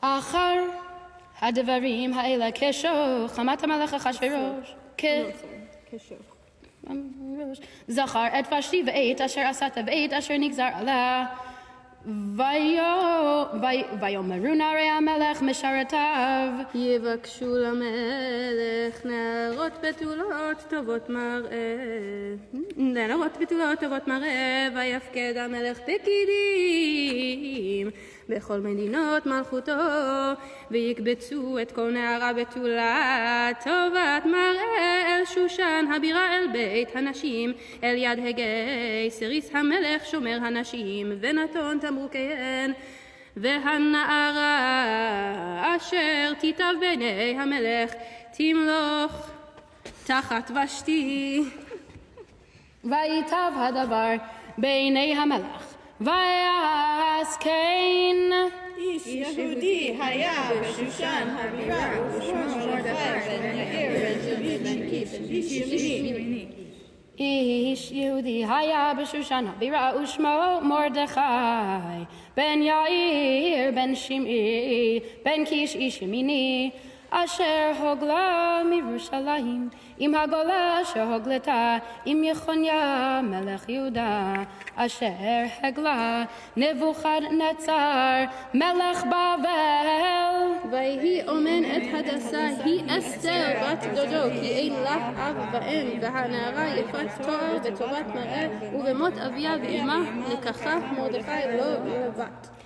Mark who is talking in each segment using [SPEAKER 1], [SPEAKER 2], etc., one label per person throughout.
[SPEAKER 1] אחר הדברים האלה כשוך, חמת המלך אחשוורוש. כ... זכר את ושתי ואת אשר עשת ואת אשר נגזר עליה. ויאמרו נערי המלך משרתיו.
[SPEAKER 2] יבקשו למלך נערות בתולות טובות מראה. נערות בתולות טובות מראה, ויפקד המלך פקידים בכל מדינות מלכותו, ויקבצו את כל נערה בתולה טובת מראה אל שושן הבירה אל בית הנשים, אל יד הגיא, סריס המלך שומר הנשים, ונתון תמרוקיהן. והנערה אשר תיטב בעיני המלך תמלוך תחת ושתי.
[SPEAKER 1] ויטב הדבר בעיני המלך, ויעש כן.
[SPEAKER 3] איש יהודי היה בשושן הבירה ושמו מרדכי בן יאיר בן דוד בן קיש איש ימיני.
[SPEAKER 1] איש יהודי היה בשושן הבירה ושמו מרדכי בן יאיר בן שמעי בן קיש איש ימיני אשר הוגלה מירושלים עם הגולה שהוגלתה עם יחוניה מלך יהודה אשר הגלה נבוכדנצר מלך בבל.
[SPEAKER 2] ויהי אומן את הדסה היא אסתר בת דודו כי אין לה אב ואם והנערה יפת תואר וטובת מראה ובמות אביה ואמה לקחה מרדכי לא לבת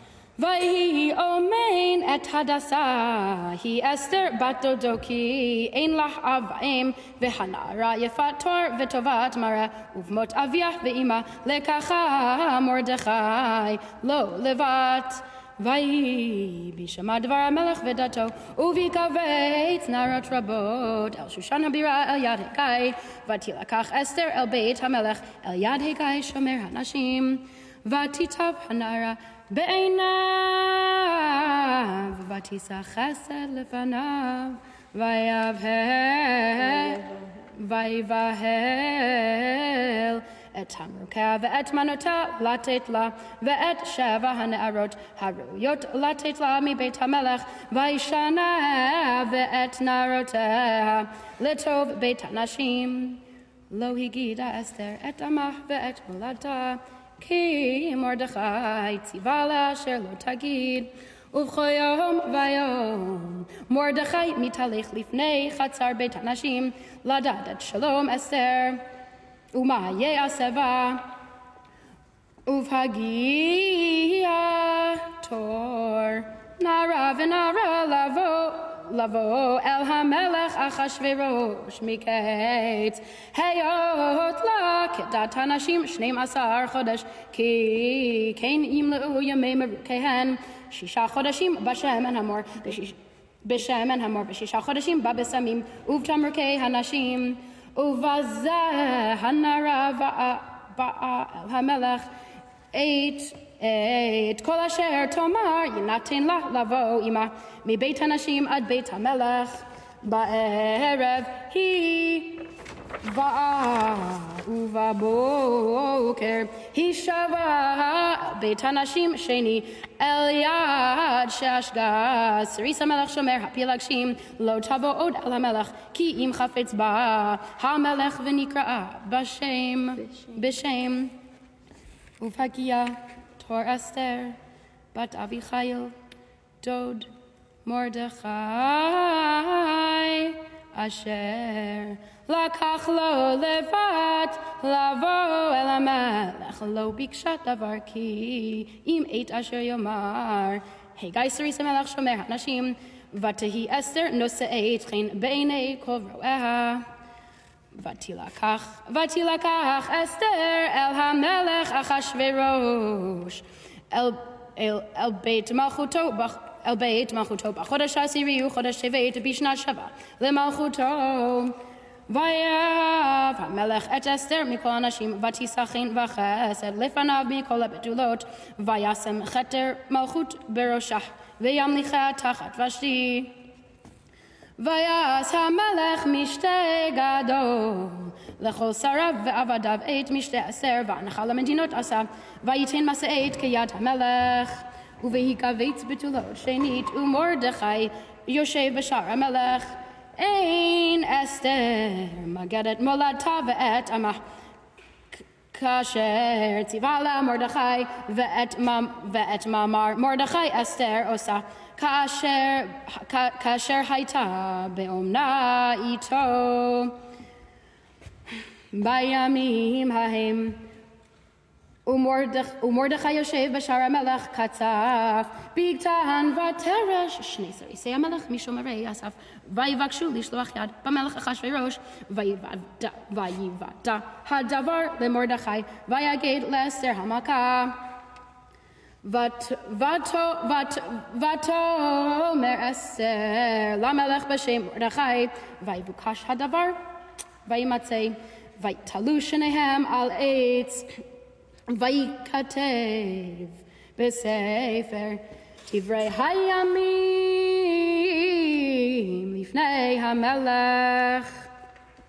[SPEAKER 1] ויהי אומן את הדסה, היא אסתר בת דודו כי אין לך אב ואם, והנערה יפת תואר וטובת מראה, ובמות אביה ואימה לקחה מרדכי לא לבת. ויהי בשמע דבר המלך ודתו, וביקבץ נערות רבות אל שושן הבירה אל יד הגיא, ותילקח אסתר אל בית המלך אל יד הגיא שומר הנשים, ותיטב הנערה בעיניו, ותישא חסד לפניו, ויבהל, ויבהל את תמרוקיה ואת מנותה לתת לה, ואת שבע הנערות הראויות לתת לה מבית המלך, וישנה ואת נערותיה לטוב בית הנשים. לא הגידה אסתר את עמה ואת מולדתה. כי מרדכי ציווה לה אשר לא תגיד. ובכל יום ויום מרדכי מתהלך לפני חצר בית הנשים לדעת את שלום אסתר. ומה יעשה בה? ובהגיע תור נערה ונערה לבוא לבוא אל המלך אחשורוש מקץ היות לה כדת הנשים שנים עשר חודש כי כן ימלאו ימי מרוקיהן שישה חודשים בשמן המור בשיש... בשמן המור ושישה חודשים בבשמים ובתמרוקי הנשים ובזה הנערה באה אל המלך את את כל אשר תאמר יינתן לה לבוא עמה. מבית הנשים עד בית המלך בערב היא באה ובבוקר היא שבה. בית הנשים שני אל יד שאשגה סריס המלך שומר הפילגשים לא תבוא עוד על המלך כי אם חפץ בה המלך ונקראה בשם. בשם. ובהגיע תור אסתר, בת אביחיל, דוד מרדכי, אשר לקח לו לבת לבוא אל המלך, לא ביקשה דבר כי אם עת אשר יאמר, הגיא סריס המלך שומר הנשים, ותהי אסתר נושאת חן בעיני כל רואיה. ותילקח, ותילקח אסתר אל המלך אחשורוש, אל, אל, אל בית מלכותו, אל בית מלכותו בחודש העשירי הוא חודש טבת בשנת שבת למלכותו. ויאהב המלך את אסתר מכל הנשים, ותיסחין וחסד לפניו מכל הבתולות, וישם כתר מלכות בראשה, וימליכה תחת ושתי. ויעש המלך משתה גדול לכל שריו ועבדיו את משתה עשר והנחה למדינות עשה וייתן מסעת כיד המלך ובהיקבץ בתולות שנית, ומרדכי יושב בשער המלך. אין אסתר מגדת מולדתה ואת עמה. כאשר ציווה לה מרדכי ואת, מ- ואת מאמר מרדכי אסתר עושה כאשר, כ- כאשר הייתה באומנה איתו בימים ההם ומרדכ, ומרדכי יושב בשער המלך קצף, בגתן ותרש, שני סריסי המלך משומרי אסף, ויבקשו לשלוח יד במלך אחשורוש, ויוודע ויוודע הדבר למרדכי, ויגיד לאסתר ות- ותאמר אסתר למלך בשם מרדכי, ויבוקש הדבר, וימצא, ויתלו שניהם על עץ, וייכתב בספר דברי הימים לפני המלך.